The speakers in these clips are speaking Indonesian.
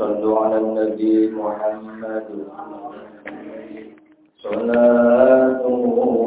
صلوا على النبي محمد. صلاة الله.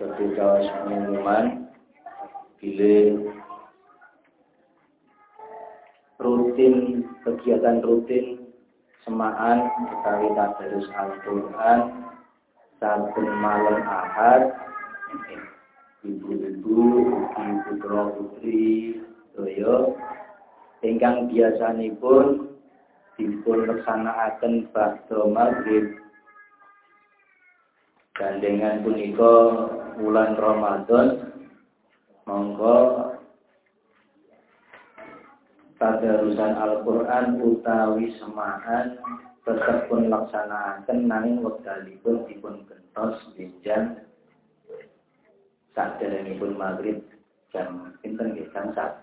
Kawas pengumuman bila rutin kegiatan rutin semaan utawi tadarus Al-Qur'an malam Ahad ibu-ibu, ugi putra putri doyo ingkang biasanipun dipun leksanakaken badhe maghrib. Gandengan punika bulan Ramadan monggo tadarusan Al-Qur'an utawi semaan tetep pun laksanakaken nanging wekdalipun dipun gentos benjan saderengipun maghrib jam pinten nggih? Jam sak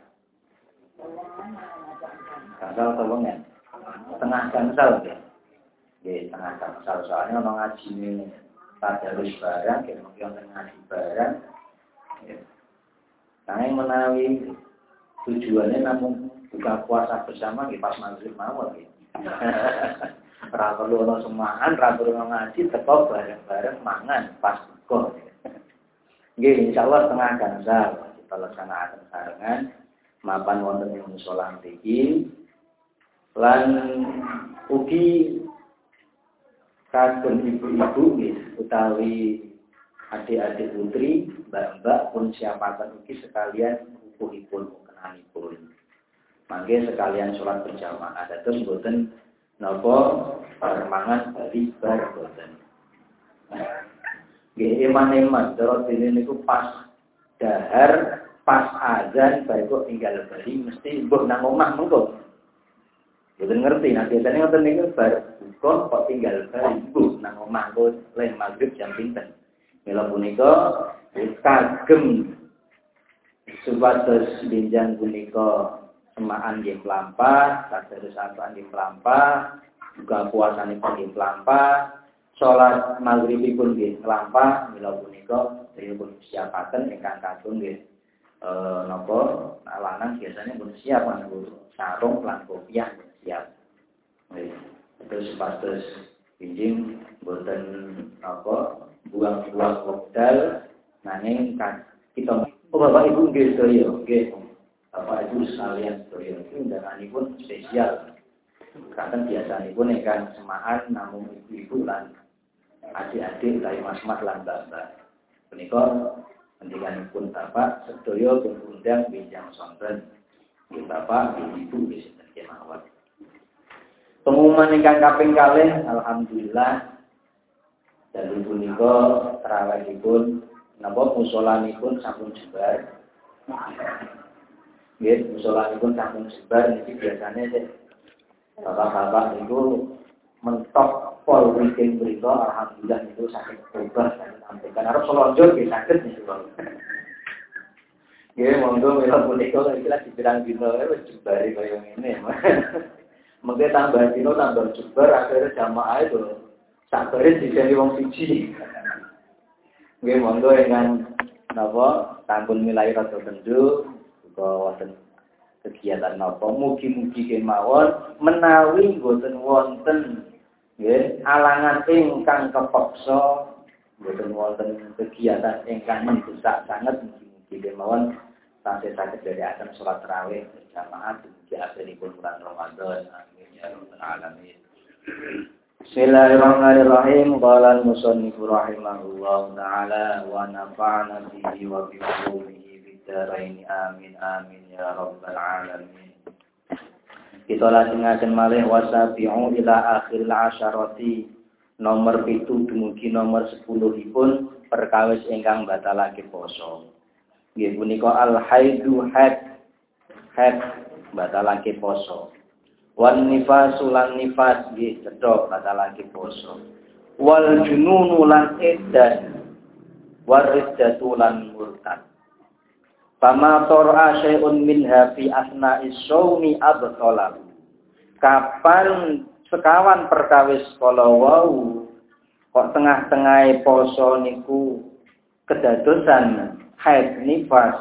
Kasal tolong ya? Tengah gangsal ya. Nggih, tengah gangsal soalnya ono ngajine tadarus barang, kayak mungkin ngaji barang. Ya. Nanging menawi tujuannya namun buka puasa bersama nggih pas maghrib mawon nggih. Ora perlu ono semangan, ora ngaji, teko bareng-bareng mangan pas buka. Nggih, insyaallah tengah gangsal kita laksanakan sarengan mapan wonten ing musala mriki lan ugi kagem ibu-ibu utawi adik-adik putri, mbak-mbak pun siapakan ugi sekalian rukuhipun kenanipun. Mangke sekalian sholat berjamaah dados mboten napa permangan bali bar mboten. Nggih iman-iman cara dene niku pas dahar pas azan baik kok tinggal bali mesti mbuh nang omah mengko. Boten ngerti nah biasanya ngoten niku bar buka kok tinggal bali mbuh nang omah leh maghrib jam pinten. Mila punika kagem supados benjang punika semaan nggih mlampah, kados satuan nggih mlampah, buka puasanipun nggih mlampah, salat maghribipun nggih mlampah, mila punika pun siapaken ingkang kagem nggih eh napa biasanya pun siap nganggo sarung lan kopiah Nggih. Terus supados benjing boten apa buang-buang wekdal nanging kita oh Bapak Ibu nggih sedaya nggih Bapak Ibu sekalian sedaya undanganipun spesial Kadang biasanipun ingkang semaan namun ibu-ibu lan adik-adik dari mas-mas lan mbak-mbak. Menika pendidikanipun Bapak sedaya diundang bincang sonten. Nggih Bapak, Ibu wis kemawon. Pengumuman ingkang kaping kalih alhamdulillah dari punika terawihipun napa musolanipun sampun jebar. Nggih, musolanipun sampun jebar niki biasanya sih bapak-bapak itu mentok pol weekend berita alhamdulillah itu sakit berubah saya sampaikan harus selonjor di sakit nih Ya, monggo mila punika kira dibilang dino wis jebari kaya ngene. Mengke tambah dino tambah jebar akhirnya jamaah itu sakbare dijadi wong siji. Nggih monggo ingkang napa sampun milai rada kendhu uga wonten kegiatan napa mugi-mugi kemawon menawi boten wonten Nggih, alangan ingkang kepeksa boten wonten kegiatan ingkang mendesak sangat mugi-mugi kemawon saged dari akan sholat tarawih berjamaah di akhiripun bulan Ramadan. Amin ya rabbal alamin. Bismillahirrahmanirrahim. Qala al-musannif rahimahullah taala wa nafa'na bihi wa bi ulumihi bid Amin amin ya rabbal alamin. Kita lajengaken malih wasabi'u ila akhir asyarati nomor pitu dumugi nomor sepuluhipun perkawis ingkang batalake poso. Nggih punika al haidu haid haid batalake poso. Wan nifasu lan nifas nggih cedhok batalake poso. Wal jununu lan edan wariddatu lan murtad. Fama tor'a syai'un minha fi asna'is syaumi abtalahu. Kapan sekawan perkawis kala wau kok tengah-tengah poso niku kedadosan haid nifas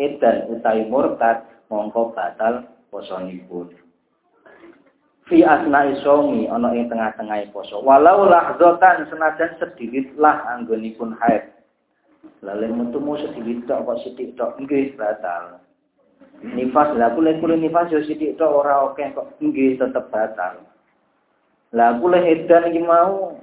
edan utai murtad mongko batal posonipun. Fi asna'i syaumi ana ing tengah-tengah poso. Walau lahzatan senajan sedikit lah anggonipun haid Lalu metu mau sedikit tok kok sedikit tok nggih batal. Nifas lah kule kule nifas yo sedikit tok ora oke kok nggih tetep batal. Lah kule edan iki mau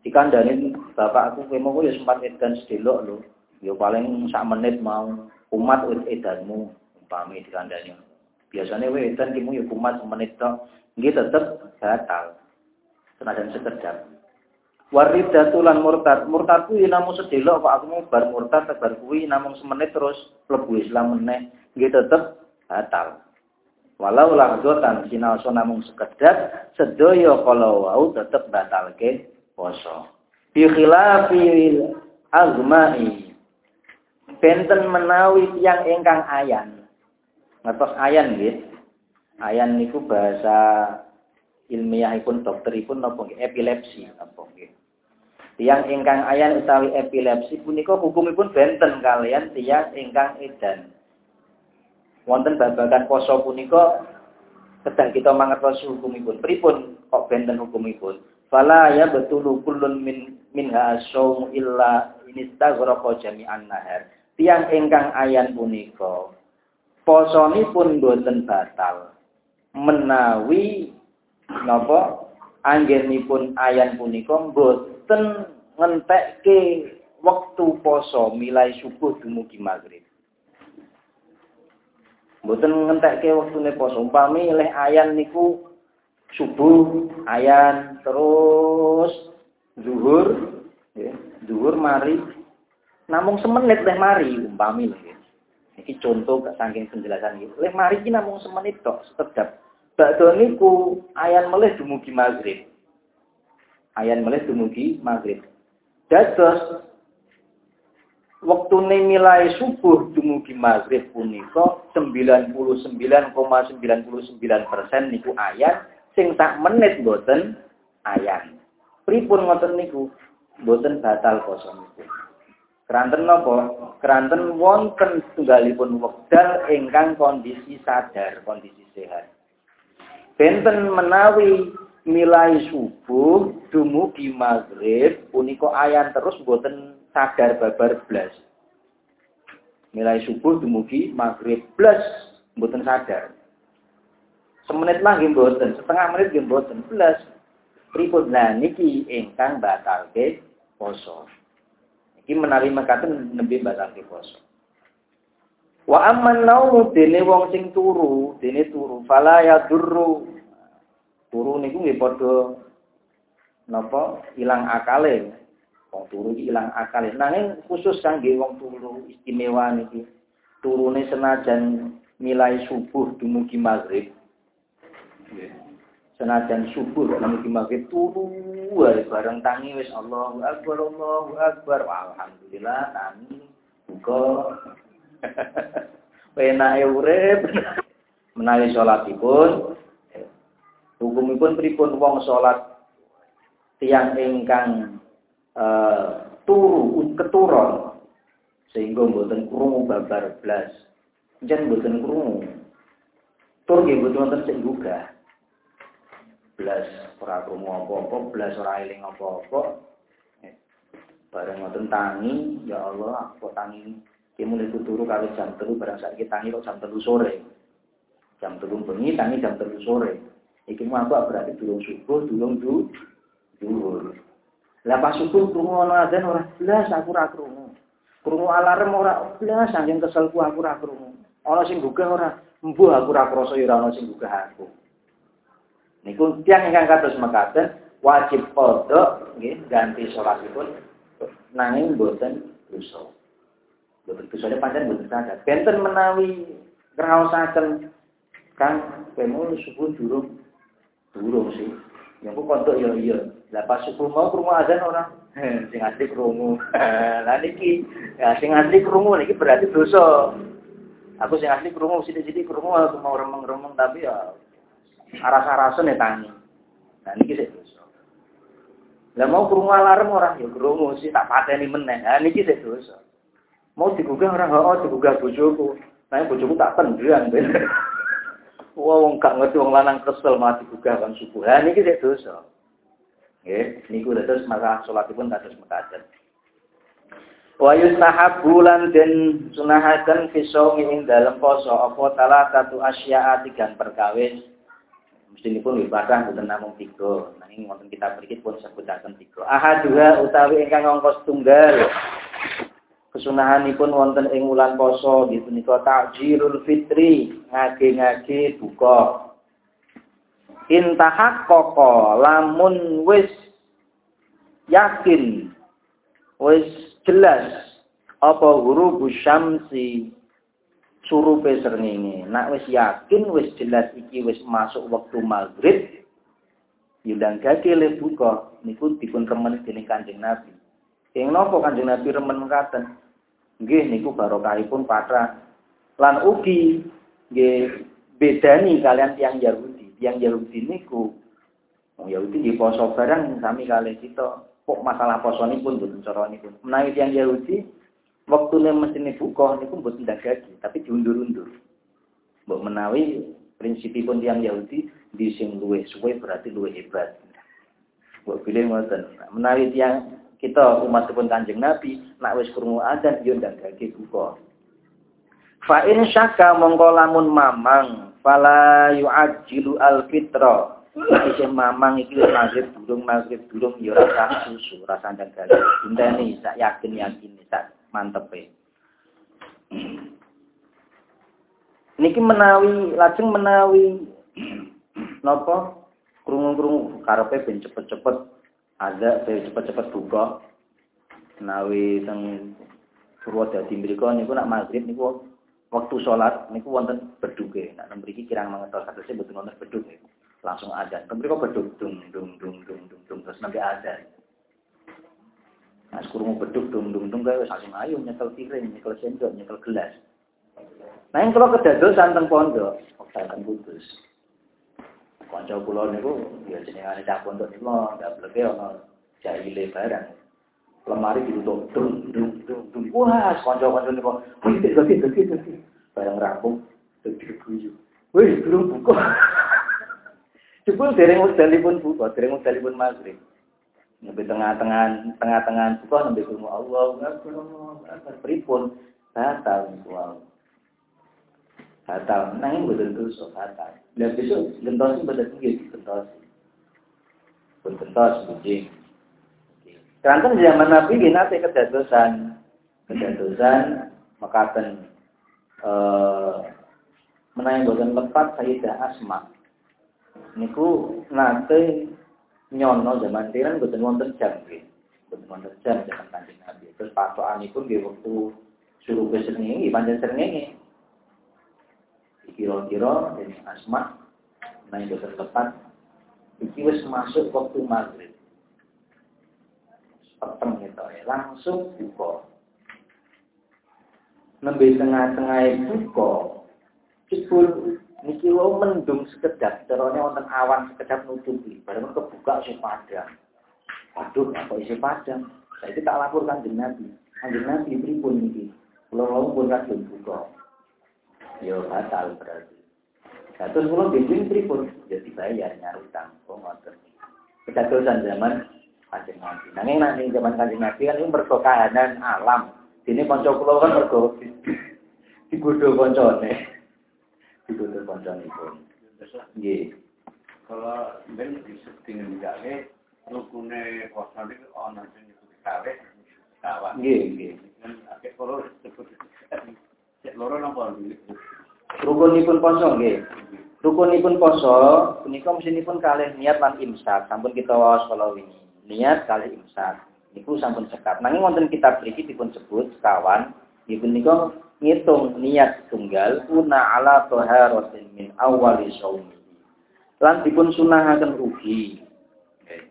dikandani bapakku kowe mau ya sempat edan sedelok lho. Yo paling sak menit mau umat edanmu umpami dikandani. Biasanya we edan kimu yo kumat menit tok nggih tetep batal. Senajan sekedap. Waridatu lan murtad. Murtad kuwi namung sedelok kok aku mau bar murtad bar kuwi namung semenit terus mlebu Islam meneh. Nggih tetep batal. Walau lahdotan sinaosa namung sekedap sedaya kala wau tetep batalke poso. Bi azmai. Benten menawi yang ingkang ayan. Ngertos ayan nggih. Ayan niku bahasa ilmiahipun dokteripun napa nggih epilepsi napa nggih. Tiang ingkang ayan utawi epilepsi punika hukumipun benten kalian tiang ingkang edan. Wonten babagan poso punika kedah kita mangertos hukumipun. Pripun kok benten hukumipun? Fala ya betul kullun min minha asyum illa inistaghraqa jami'an nahar. Tiang ingkang ayan punika posonipun boten batal menawi napa anggenipun ayan punika boten boten ngentekke wektu poso milai subuh dumugi maghrib. Mboten ngentekke wektune poso. Umpami leh ayan niku subuh, ayan terus zuhur, ya, zuhur mari namung semenit leh mari umpami lho. Iki contoh saking penjelasan iki. Leh mari iki namung semenit tok sedap. Bakdo niku ayan melih dumugi maghrib ayan melih dumugi maghrib. Dados wektune milai subuh dumugi maghrib punika 99,99% ,99 niku ayan sing sak menit boten ayan. Pripun ngoten niku? Boten batal poso niku. Keranten napa? Keranten wonten tunggalipun wekdal ingkang kondisi sadar, kondisi sehat. Benten menawi milai subuh dumugi maghrib punika ayan terus mboten sadar babar blas. Milai subuh dumugi maghrib blas mboten sadar. Semenit lagi mboten, setengah menit nggih blas. Pripun lah niki ingkang batalke poso. Iki menawi mekaten nembe batalke poso. Wa amman naumu dene wong sing turu, dene turu fala yadurru Turu niku nggih padha napa ilang akale. Wong turu iki ilang akale. Nanging khusus kangge wong turu istimewa niki. Turune senajan nilai subuh dumugi maghrib. Senajan subuh dumugi maghrib turu wae bareng tangi wis Allahu Akbar Allahu Akbar. Alhamdulillah tangi buka. Penake urip. Menawi salatipun Hukumipun pripun wong salat tiang ingkang uh, turu keturun sehingga mboten krungu babar blas. Jan mboten krungu. Tur nggih mboten wonten sing gugah. Belas ora krungu apa-apa, belas ora eling apa-apa. Eh, bareng ngoten tangi, ya Allah, aku tangi Ki mulai turu kali jam telu barang saiki tangi kok jam telu sore. Jam telu bengi tangi jam telu sore. Iki mau aku berarti durung subuh, durung du duhur. Lah pas subuh krungu ana adzan ora belas aku ora krungu. Krungu alarm ora belas saking keselku aku ora krungu. Ana sing gugah ora, mbuh aku ora krasa ya ana sing gugah aku. Niku tiang ingkang kados mekaten wajib kodok nggih ganti salatipun nanging boten dosa. Boten dosane pancen boten sadar. Benten menawi ngraosaken kan kemu subuh durung durung sih. Yang kok kodok ya iya. Lah pas subuh mau krungu azan ora sing asli krungu. Lah niki ya sing asli krungu niki berarti dosa. Aku sing asli krungu sithik-sithik krungu aku mau remeng-remeng tapi ya aras-arasen ya tangi. Nah niki sik dosa. Lah mau krungu alarm ora ya krungu sih tak pateni meneh. Nah niki sik dosa. Mau digugah ora oh digugah bojoku. Nah bojoku tak tendang. Wah wong gak ngerti wong lanang kesel mati digugah kan subuh. Nah niki sik dosa. Nggih, niku dados masalah salatipun dados mekaten. Wa yustahabbu lan den sunahaken fi ing dalem poso apa salah satu asya tiga perkawis pun ibadah bukan namung tiga. Nanging wonten kita mriki pun sebutaken tiga. Ahaduha utawi ingkang ongkos tunggal. Kesunahanipun wonten ing wulan poso nggih punika takjilul fitri, ngage-ngage buka. Intahak koko lamun wis yakin wis jelas apa huruf syamsi surupe srengenge. Nak wis yakin wis jelas iki wis masuk waktu maghrib, yundang gage le buka niku dipun remen dening Kanjeng Nabi. Ing napa Kanjeng Nabi remen mekaten? Nggih niku barokahipun patra lan ugi nggih bedani kalian tiang Yahudi. Tiang Yahudi niku wong Yahudi nggih poso barang sami kalih kita. Kok masalah posonipun boten caranipun. Menawi tiang Yahudi Waktu mesin buka niku mboten dagagi, tapi diundur-undur. Mbok menawi prinsipipun tiang Yahudi di sing luwih suwe berarti luwih hebat. Mbok pilih ngoten. Menawi tiang kita umat pun Kanjeng Nabi nak wis krungu adzan yo dagagi buka. Fa in syaka mamang fala yu'ajjilu al-fitra. Isih mamang iki wis maghrib durung maghrib durung ya rasa susu, rasa daging. Intene sak yakin yakin sak mantep ya. Niki menawi lajeng menawi napa krungu-krungu karepe ben cepet-cepet ada ben cepet-cepet buka. Menawi teng Purwodadi mriku niku nak maghrib niku waktu sholat niku wonten beduke. Nak mriki kirang mangertos kadose mboten wonten beduk Langsung ada. Mriku beduk dung dung dung dung dung dung terus nanti ada. Nah, sekurang beduk dung-dung-dung kaya langsung ayo nyekel piring, nyekel sendok, nyekel gelas. Nah, yang kalau kedadosan teng pondok, akan putus. Kanca kula niku ya jenengane cah pondok niku ndak bleke ana jahile barang. Lemari ditutup dung dung dung dung. Wah, kanca-kanca niku, wih, dadi dadi dadi. Barang rampung dadi guyu. Wih, belum buka. Cepul dereng wekdalipun buka, dereng wekdalipun maghrib. Nabi tengah-tengah tengah-tengah buka nabi kumu Allah pripun? Batal niku batal. Nanging boten dosa batal. Dan besok gentos nggih gentos. Pun gentos bujing Kanten zaman Nabi di nate kedadosan. Kedadosan makaten eh menawi boten lepat Sayyidah Asma. Niku nate nyono zaman tiran boten wonten jam nggih. Boten wonten jam zaman Kanjeng Nabi. Terus patokanipun nggih wektu suruh nggih pancen srengenge. Kira-kira dari asma nah boten tepat iki wis masuk waktu maghrib. Peteng gitu ya, langsung buka. Nembe tengah-tengah buka, cipul Niki lo mendung sekedap, terusnya wonten awan sekedap nutupi. Barang kebuka si padang. Waduh, apa isi padang? Saya tak laporkan di Nabi. Kanjeng Nabi pripun niki. Kalau lo pun kadung buka. Ya batal berarti. Nah, terus kula bimbing pripun? Ya dibayar nyari utang. Ngoten. Kedatusan zaman Kanjeng Nabi. Nanging ning zaman Kanjeng Nabi kan ini mergo kahanan alam. Dene kanca kula kan mergo digodho kancane. Digodho kancane pun. Nggih. Kalau ben disetting jare rukune poso iki ana sing nyebut kalih kawan. Nggih, nggih. Kan akeh karo sebut cek loro napa Rukunipun poso nggih. Rukunipun poso punika mesinipun kalih niat lan imsak. Sampun kita waos kala wingi. Niat kalih imsak. Niku sampun sekat. Nanging wonten kitab mriki dipun sebut sekawan ibu nika ngitung niat tunggal una ala taharatin min awali shaumi. Lan dipun sunahaken ugi.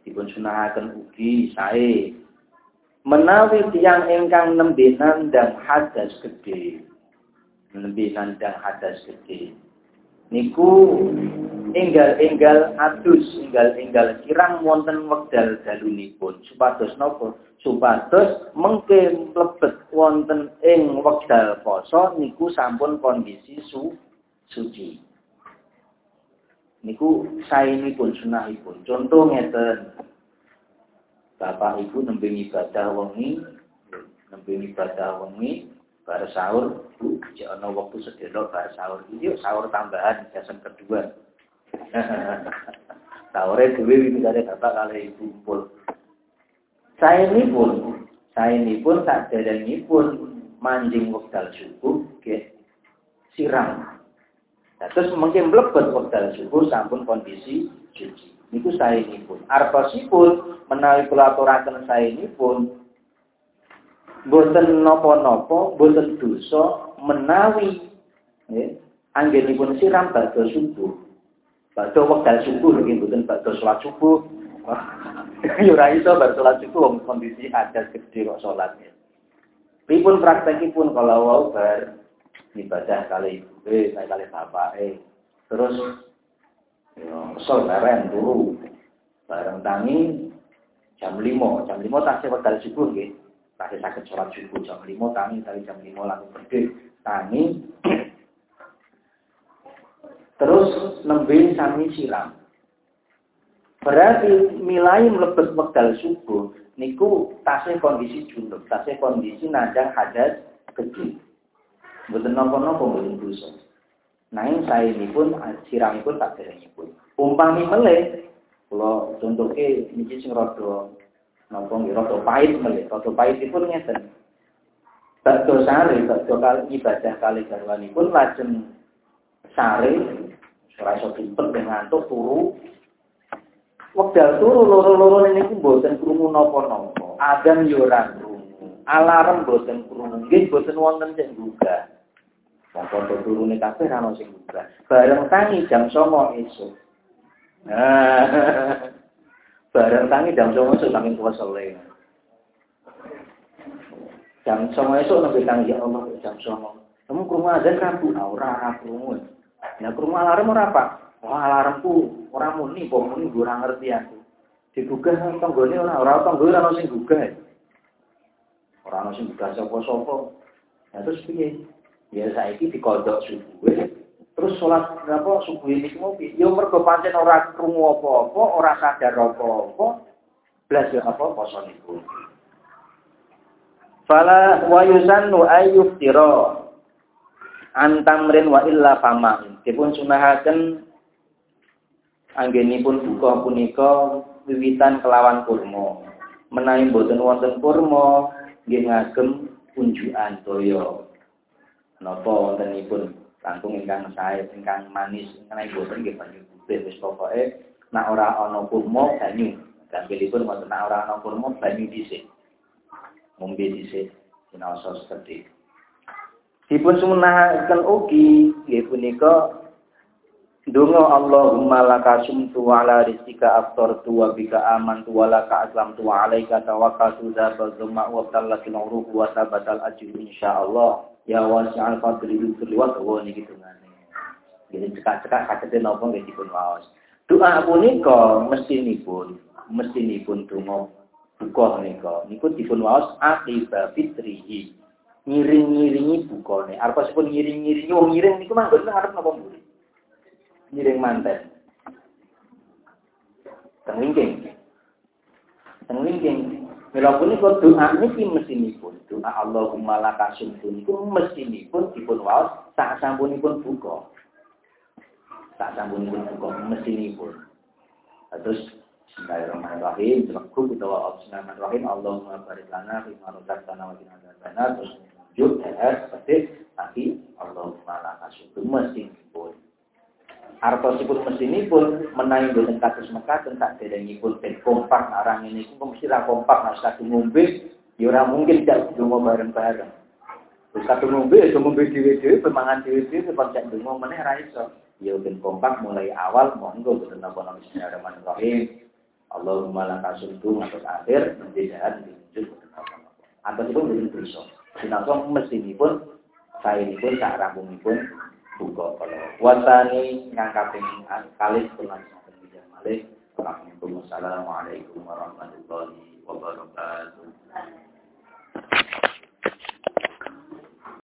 Dipun sunahaken ugi sae menawi tiang ingkang nembe nandang hadas gede nembe nandang hadas gede niku enggal-enggal adus enggal-enggal kirang wonten wekdal dalunipun supados napa? Supados mengke mlebet wonten ing wekdal poso niku sampun kondisi su suci. Niku saenipun sunahipun. Contoh ngeten. Bapak Ibu nembe ibadah wengi, nembe ibadah wengi, bar sahur, jek ana wektu sedelo bar sahur. Yuk sahur tambahan jasan kedua. Sahore dhewe wiwitane bapak kali ibu kumpul. Saya ini pun, saya ini pun tak ini pun manjing wekdal subuh, ke siram. Nah, terus mungkin mlebet wekdal subuh sampun kondisi suci. Niku saya ini pun. Artosipun menawi kula saya ini pun boten nopo-nopo, boten dosa menawi nggih anggenipun siram badhe subuh. Badhe wekdal subuh nggih boten badhe salat subuh. Ya ora iso bar salat subuh kondisi ada gede kok salat. Pripun praktekipun kalau wau bar ibadah kali ibu, eh, kali bapak, eh. Terus kesel leren turu. Bareng tangi jam 5, jam 5 tasih wedal subuh nggih. Tasih saged sholat subuh jam 5 tangi dari jam 5 langsung pergi. Tangi terus nembe sami siram. Berarti milai mlebet wekdal subuh niku tasih kondisi junub, tasih kondisi najang hadas gede. Mboten napa-napa mboten dosa. Nanging saya ini pun siramipun tak pun. Umpami meleh, kalau contohnya niki sing rada napa nggih rada pahit meleh, rada pahitipun ngeten. Bakdo sare, bakdo kali ibadah kali pun lajeng sare ora iso dimpet ngantuk turu. Wekdal turu loro-loro niku mboten krungu napa-napa. Adzan yo ora krungu. Alarm boten krungu. Nggih boten wonten sing gugah. Wong padha turune kabeh ana sing buka. Bareng tangi jam 09.00 esuk. Nah, bareng tangi jam 09.00 esuk saking kuwasele. Jam 09.00 esuk nabi tangi ya Allah jam 09.00. Kamu ke rumah azan rabu, nah, ora rabu. Nah, ke rumah alarm ora apa? Wah, alarmku ora muni, kok muni ora ngerti aku. Digugah tanggane ora, ora tanggane ora ono sing gugah. Ora ono sing gugah sapa-sapa. Nah, terus piye? Ya saiki dikodok subuh. Terus sholat apa subuh ini mau Ya mergo pancen ora krungu apa-apa, ora sadar apa-apa. Blas ya apa poso niku. Fala wa yusannu ayyuftira antamrin wa illa fama. Dipun sunahaken anggenipun buka punika wiwitan kelawan kurma. Menawi boten wonten kurma nggih ngagem unjukan toya napa wontenipun langkung ingkang sae ingkang manis. Ingkang boten nggih banyu putih wis pokoke. Nek ora ana kurma banyu. Gampilipun wonten nek ora ana kurma banyu dhisik. Ngombe dhisik sinaosa seperti dipun sunahaken ugi nggih punika Dungo Allahumma laka sumtu wa ala rizkika aftartu wa bika amantu wa laka aslamtu wa alaika tawakkaltu dzaba dzumma wa talakin uruhu wa sabatal ajru insyaallah ya wasi'al fadli dzul wa wa niki dungane. Jadi cekak-cekak katete napa nggih dipun waos. Doa punika mestinipun, mestinipun donga buka nika niku dipun waos akiba fitrihi. Ngiring-ngiringi bukane. Arep sepun ngiring-ngiringi wong ngiring niku mah mboten arep napa mboten. Ngiring manten. Teng wingking. Mila punika doa niki mesinipun. Doa Allahumma laka sumtu niku mesinipun dipun waos sak sampunipun buka. Sak sampunipun buka mesinipun. Terus Bismillahirrahmanirrahim. Cukup utawa Bismillahirrahmanirrahim. Allahumma barik lana fi ma razaqtana wa qina adzabannar. Terus ya seperti tapi Allahumma laka sumtu mesinipun. Artosipun mesinipun menawi boten kados mekaten tak derengipun ben kompak arang ini ku mesti ra kompak nek kadung ngombe ya ora mungkin tidak donga bareng-bareng. Wis kadung ngombe ya ngombe dhewe-dhewe pemangan dhewe-dhewe kok cek donga meneh ra iso. Ya ben kompak mulai awal monggo boten napa bismillahirrahmanirrahim. Allahumma laka sumtu ngantos akhir menjejahan diwujud boten apa-apa. Artosipun boten bisa. Sinasa mesinipun saenipun sak rampungipun buka kalau Wasani yang kaping kali pulang sampai bijak malik. Assalamualaikum warahmatullahi wabarakatuh.